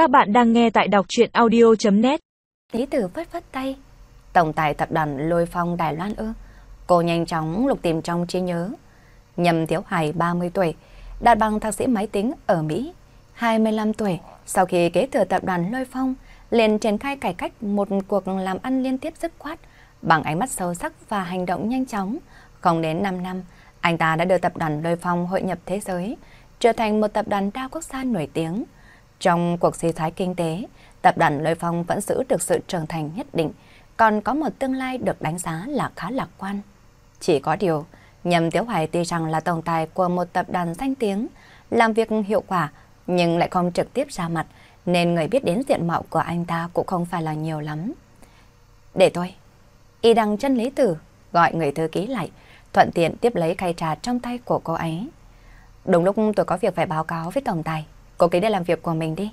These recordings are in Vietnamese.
Các bạn đang nghe tại đọc chuyện audio.net Lý tử phất phất tay. Tổng tài tập đoàn Lôi Phong Đài Loan ư. Cô nhanh chóng lục tìm trong trí nhớ. Nhầm Thiếu Hải 30 tuổi, đạt bằng thạc sĩ máy tính ở Mỹ. 25 tuổi, sau khi kế thừa tập đoàn Lôi Phong, liền triển khai cải cách một cuộc làm ăn liên tiếp dứt khoát, bằng ánh mắt sâu sắc và hành động nhanh chóng. Không đến 5 năm, anh ta đã đưa tập đoàn Lôi Phong hội nhập thế giới, trở thành một tập đoàn đa quốc gia nổi tiếng. Trong cuộc suy thoái kinh tế, tập đoàn Lôi Phong vẫn giữ được sự trưởng thành nhất định, còn có một tương lai được đánh giá là khá lạc quan. Chỉ có điều, Nhầm Tiếu Hoài tuy rằng là tổng tài của một tập đoàn danh tiếng, làm việc hiệu quả, nhưng lại không trực tiếp ra mặt, nên người biết đến diện mạo của anh ta cũng không phải là nhiều lắm. Để tôi. Y đăng chân lý tử, gọi người thư ký lại, thuận tiện tiếp lấy khay trà trong tay của cô ấy. Đúng lúc tôi có việc phải báo cáo với tổng tài, cô cứ để làm việc của mình đi.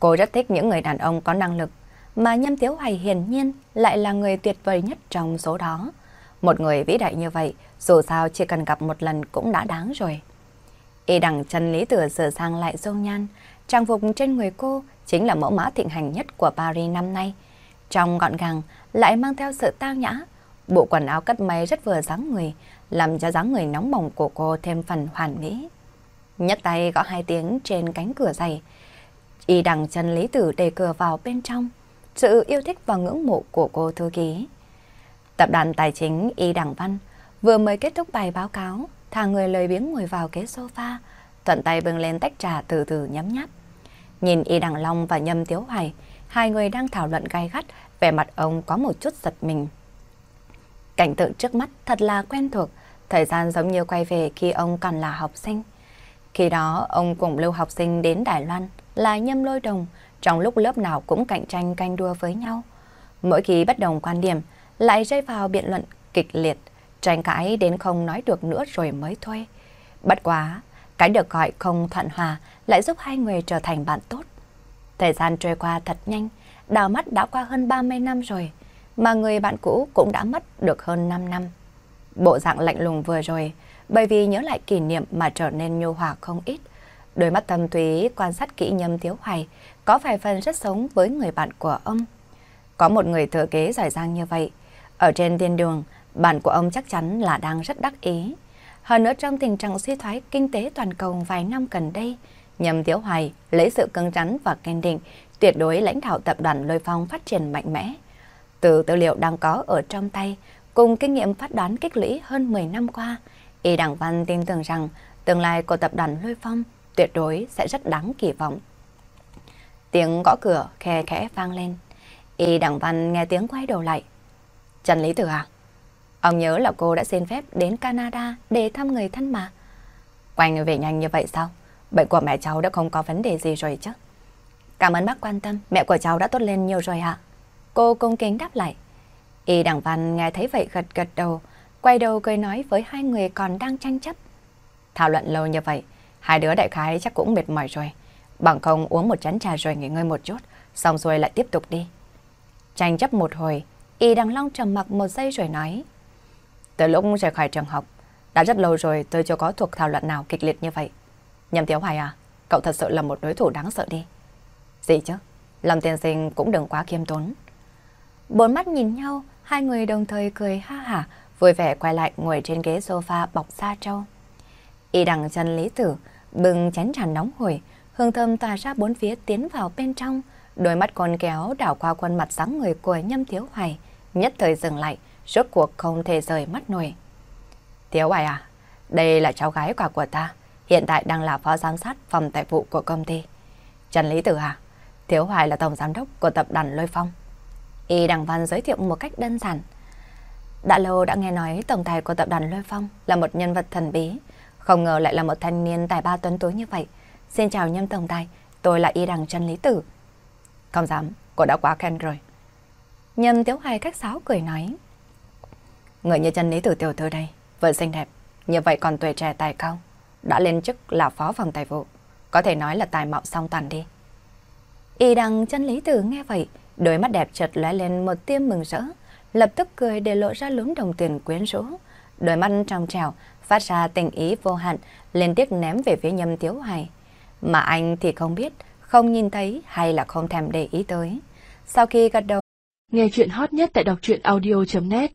Cô rất thích những người đàn ông có năng lực, mà Nhâm Tiếu Hoài hiển nhiên lại là người tuyệt vời nhất trong số đó. Một người vĩ đại như vậy, dù sao chỉ cần gặp một lần cũng đã đáng rồi. Y đẳng chân lý tử sửa sang lại dâu nhan, trang phục trên người cô chính là mẫu mã thịnh hành nhất của Paris năm nay. Trong gọn gàng lại mang theo sự tao nhã, bộ quần áo cắt may rất vừa dáng người, làm cho dáng người nóng bỏng của cô thêm phần hoàn mỹ. Nhấc tay gõ hai tiếng trên cánh cửa dày, y đằng chân lý tử đề cửa vào bên trong, sự yêu thích và ngưỡng mộ của cô thư ký. Tập đoàn Tài chính Y Đằng Văn vừa mới kết thúc bài báo cáo, thả người lời biếng ngồi vào ghế sofa, thuận tay bưng lên tách trà từ từ nhấm nháp. Nhìn Y Đằng Long và Nhâm Tiếu Hoài, hai người đang thảo luận gay gắt, vẻ mặt ông có một chút giật mình. Cảnh tượng trước mắt thật là quen thuộc, thời gian giống như quay về khi ông còn là học sinh. Khi đó, ông cùng lưu học sinh đến Đài Loan là Nhâm Lôi Đồng, trong lúc lớp nào cũng cạnh tranh canh đua với nhau. Mỗi khi bất đồng quan điểm, lại rơi vào biện luận kịch liệt, tranh cãi đến không nói được nữa rồi mới thôi. Bất quá, cái được gọi không thuận hòa lại giúp hai người trở thành bạn tốt. Thời gian trôi qua thật nhanh, đào mắt đã qua hơn 30 năm rồi, mà người bạn cũ cũng đã mất được hơn 5 năm. Bộ dạng lạnh lùng vừa rồi, bởi vì nhớ lại kỷ niệm mà trở nên nhu hòa không ít. Đôi mắt thâm thúy quan sát kỹ nhâm thiếu hoài, có vài phần rất sống với người bạn của ông. Có một người thừa kế giỏi giang như vậy, ở trên thiên đường, bạn của ông chắc chắn là đang rất đắc ý. Hơn nữa trong tình trạng suy thoái kinh tế toàn cầu vài năm gần đây, Nhâm Tiếu Hoài lấy sự cứng rắn và kiên định, tuyệt đối lãnh đạo tập đoàn Lôi Phong phát triển mạnh mẽ. Từ tư liệu đang có ở trong tay, cùng kinh nghiệm phát đoán kích lũy hơn 10 năm qua, Y Đảng Văn tin tưởng rằng tương lai của tập đoàn Lôi Phong tuyệt đối sẽ rất đáng kỳ vọng. Tiếng gõ cửa khe khẽ vang lên. Y Đảng Văn nghe tiếng quay đầu lại. Trần Lý Tử à? Ông nhớ là cô đã xin phép đến Canada để thăm người thân mà. Quay về nhanh như vậy sao? Bệnh của mẹ cháu đã không có vấn đề gì rồi chứ? Cảm ơn bác quan tâm, mẹ của cháu đã tốt lên nhiều rồi ạ. Cô cung kính đáp lại. Y Đảng Văn nghe thấy vậy gật gật đầu, quay đầu cười nói với hai người còn đang tranh chấp. Thảo luận lâu như vậy, hai đứa đại khái chắc cũng mệt mỏi rồi. Bằng không uống một chén trà rồi nghỉ ngơi một chút, xong rồi lại tiếp tục đi. Tranh chấp một hồi, Y Đằng Long trầm mặc một giây rồi nói. Từ lúc rời khỏi trường học, đã rất lâu rồi tôi chưa có thuộc thảo luận nào kịch liệt như vậy. Nhầm Tiếu Hoài à, cậu thật sự là một đối thủ đáng sợ đi. Gì chứ, Lâm tiên sinh cũng đừng quá khiêm tốn. Bốn mắt nhìn nhau, hai người đồng thời cười ha hả, vui vẻ quay lại ngồi trên ghế sofa bọc da trâu. Y đằng chân lý tử, bừng chén tràn nóng hổi, hương thơm tỏa ra bốn phía tiến vào bên trong, đôi mắt con kéo đảo qua khuôn mặt sáng người của Nhâm Thiếu Hoài, nhất thời dừng lại, rốt cuộc không thể rời mắt nổi. Thiếu Hoài à, đây là cháu gái quả của ta, hiện tại đang là phó giám sát phòng tài vụ của công ty. Trần Lý Tử à, Thiếu Hoài là tổng giám đốc của tập đoàn Lôi Phong. Y Đằng Văn giới thiệu một cách đơn giản. Đã lâu đã nghe nói tổng tài của tập đoàn Lôi Phong là một nhân vật thần bí, không ngờ lại là một thanh niên tài ba tuấn tú như vậy. Xin chào nhâm tổng tài, tôi là Y Đằng Trần Lý Tử. Không dám, cô đã quá khen rồi. Nhâm Tiếu Hoài khách sáo cười nói. Người như Trần Lý Tử tiểu thư đây, vừa xinh đẹp, như vậy còn tuổi trẻ tài cao, đã lên chức là phó phòng tài vụ, có thể nói là tài mạo song toàn đi. Y Đằng Trần Lý Tử nghe vậy, đôi mắt đẹp chợt lóe lên một tia mừng rỡ, lập tức cười để lộ ra lúm đồng tiền quyến rũ, đôi mắt trong trèo phát ra tình ý vô hạn, liên tiếp ném về phía Nhâm Tiếu Hoài. Mà anh thì không biết, không nhìn thấy hay là không thèm để ý tới. Sau khi gật đầu, Nghe chuyện hot nhất tại đọc truyện audio.net